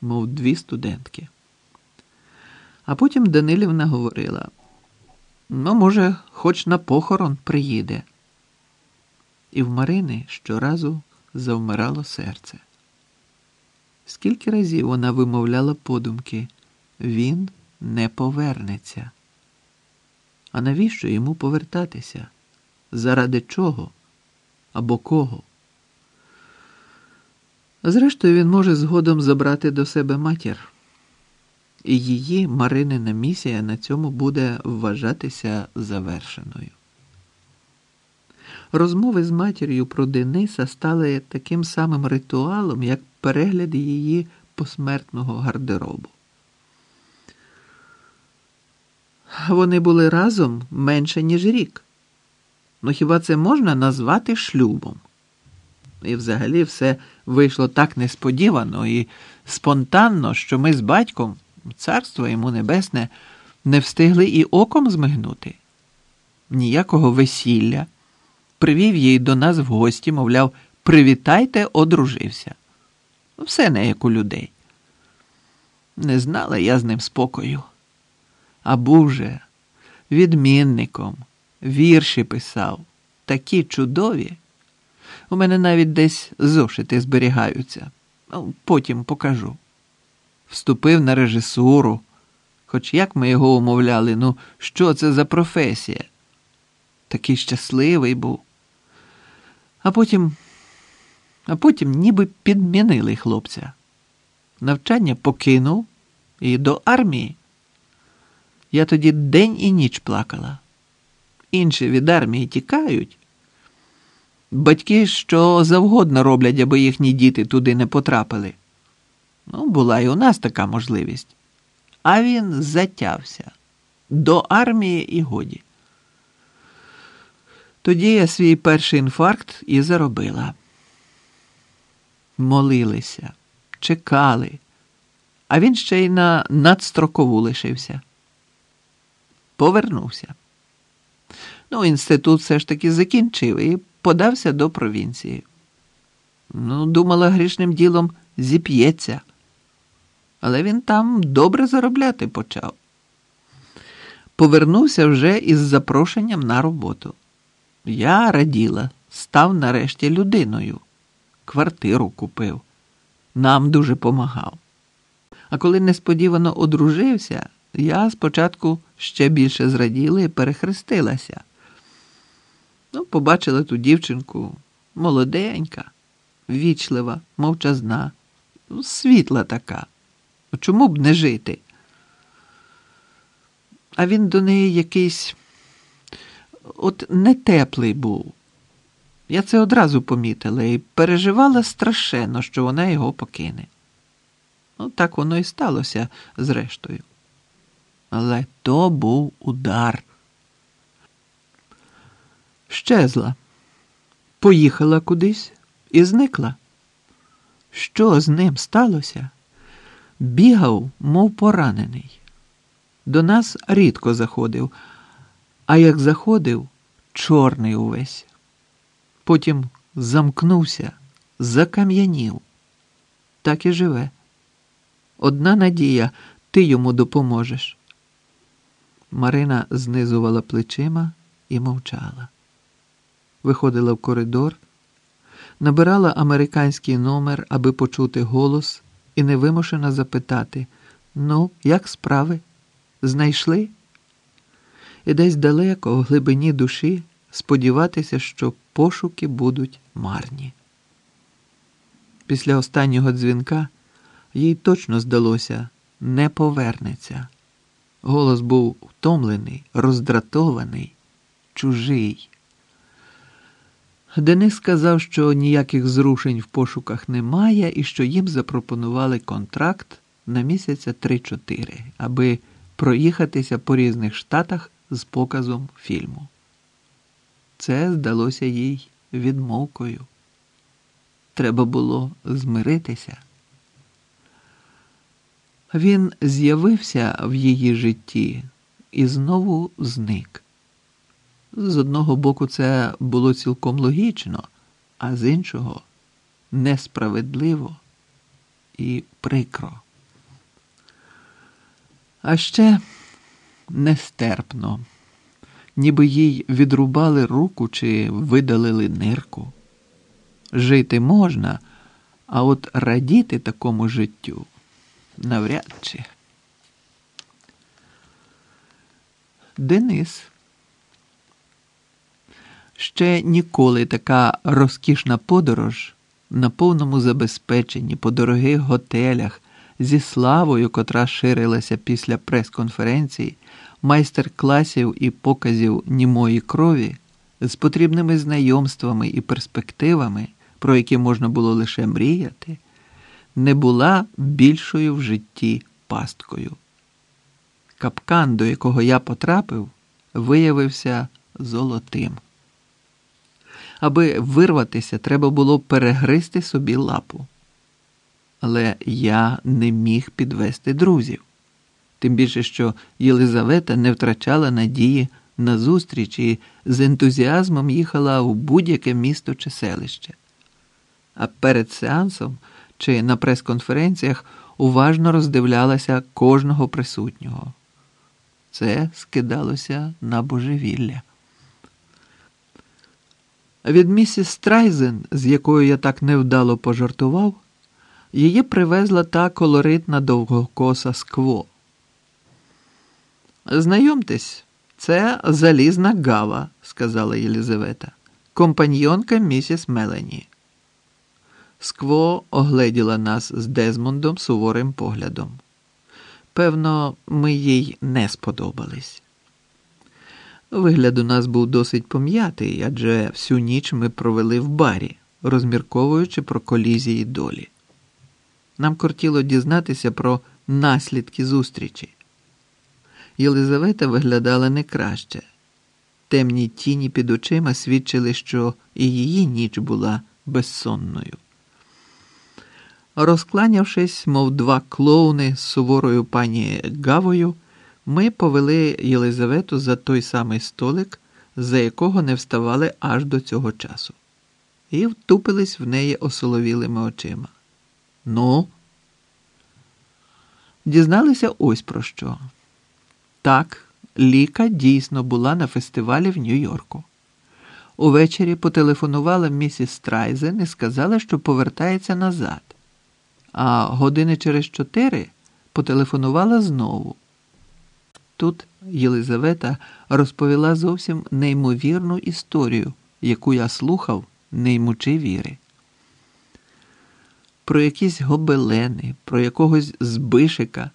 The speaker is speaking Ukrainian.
мов дві студентки. А потім Данилівна говорила: ну, може, хоч на похорон приїде. І в Марини щоразу завмирало серце. Скільки разів вона вимовляла подумки, він не повернеться. А навіщо йому повертатися? Заради чого? Або кого? Зрештою, він може згодом забрати до себе матір, і її Маринина місія на цьому буде вважатися завершеною. Розмови з матір'ю про Дениса стали таким самим ритуалом, як перегляд її посмертного гардеробу. Вони були разом менше, ніж рік. Ну хіба це можна назвати шлюбом? І взагалі все вийшло так несподівано і спонтанно, що ми з батьком, царство йому небесне, не встигли і оком змигнути. Ніякого весілля. Привів її до нас в гості, мовляв, привітайте, одружився. Все не як у людей. Не знала я з ним спокою. А був же відмінником, вірші писав, такі чудові. У мене навіть десь зошити зберігаються. Потім покажу. Вступив на режисуру, хоч як ми його умовляли, ну що це за професія? Такий щасливий був. А потім, а потім ніби підмінили хлопця. Навчання покинув і до армії. Я тоді день і ніч плакала. Інші від армії тікають. Батьки що завгодно роблять, аби їхні діти туди не потрапили. Ну, була і у нас така можливість. А він затявся до армії і годі. Тоді я свій перший інфаркт і заробила. Молилися, чекали, а він ще й на надстрокову лишився. Повернувся. Ну, інститут все ж таки закінчив і подався до провінції. Ну, думала, грішним ділом зіп'ється. Але він там добре заробляти почав. Повернувся вже із запрошенням на роботу. Я раділа, став нарешті людиною. Квартиру купив, нам дуже помагав. А коли несподівано одружився, я спочатку ще більше зраділа і перехрестилася. Ну, побачила ту дівчинку молоденька, вічлива, мовчазна, ну, світла така. Чому б не жити? А він до неї якийсь от не теплий був. Я це одразу помітила і переживала страшенно, що вона його покине. Ну, так воно і сталося зрештою. Але то був удар. Щезла, поїхала кудись і зникла. Що з ним сталося? Бігав, мов поранений. До нас рідко заходив, а як заходив, чорний увесь. Потім замкнувся, закам'янів. Так і живе. Одна надія, ти йому допоможеш. Марина знизувала плечима і мовчала. Виходила в коридор, набирала американський номер, аби почути голос, і невимушено запитати: Ну, як справи? Знайшли? І десь далеко, в глибині душі, сподіватися, що пошуки будуть марні. Після останнього дзвінка їй точно здалося, не повернеться. Голос був втомлений, роздратований, чужий. Денис сказав, що ніяких зрушень в пошуках немає і що їм запропонували контракт на місяця 3-4, аби проїхатися по різних штатах з показом фільму. Це здалося їй відмовкою. Треба було змиритися. Він з'явився в її житті і знову зник. З одного боку, це було цілком логічно, а з іншого несправедливо і прикро. А ще нестерпно, ніби їй відрубали руку чи видалили нирку. Жити можна, а от радіти такому життю навряд чи. Денис. Ще ніколи така розкішна подорож на повному забезпеченні по дорогих готелях зі славою, котра ширилася після прес-конференцій, майстер-класів і показів німої крові, з потрібними знайомствами і перспективами, про які можна було лише мріяти, не була більшою в житті пасткою. Капкан, до якого я потрапив, виявився золотим. Аби вирватися, треба було перегризти собі лапу. Але я не міг підвести друзів, тим більше, що Єлизавета не втрачала надії на зустріч і з ентузіазмом їхала в будь-яке місто чи селище. А перед сеансом чи на прес-конференціях уважно роздивлялася кожного присутнього. Це скидалося на божевілля. Від місіс Страйзен, з якою я так невдало пожартував, її привезла та колоритна довгокоса скво. Знайомтесь, це залізна гава, сказала Єлізавета, компаньйонка місіс Мелані. Скво огледіла нас з Дезмондом суворим поглядом. Певно, ми їй не сподобались. Вигляд у нас був досить пом'ятий, адже всю ніч ми провели в барі, розмірковуючи про колізії долі. Нам кортіло дізнатися про наслідки зустрічі. Єлизавета виглядала не краще. Темні тіні під очима свідчили, що і її ніч була безсонною. Розкланявшись, мов два клоуни з суворою пані Гавою, ми повели Єлизавету за той самий столик, за якого не вставали аж до цього часу, і втупились в неї осоловілими очима. Ну, дізналися ось про що. Так, Ліка дійсно була на фестивалі в Нью-Йорку. Увечері потелефонувала місіс Страйзен і сказала, що повертається назад. А години через чотири потелефонувала знову. Тут Єлизавета розповіла зовсім неймовірну історію, яку я слухав, не ймучи віри. Про якісь гобелени, про якогось збишика.